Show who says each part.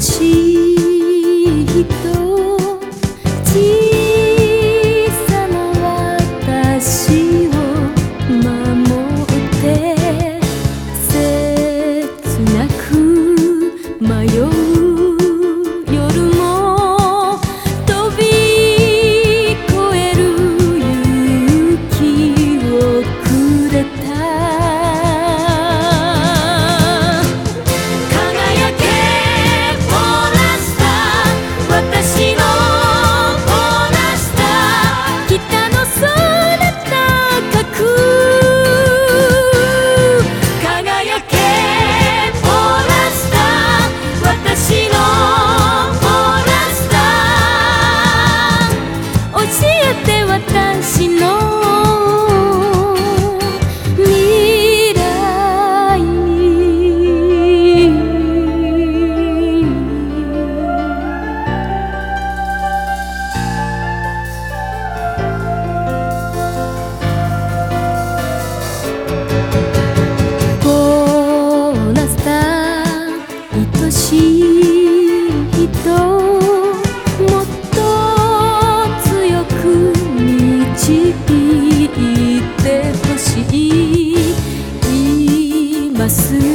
Speaker 1: 心今すぐ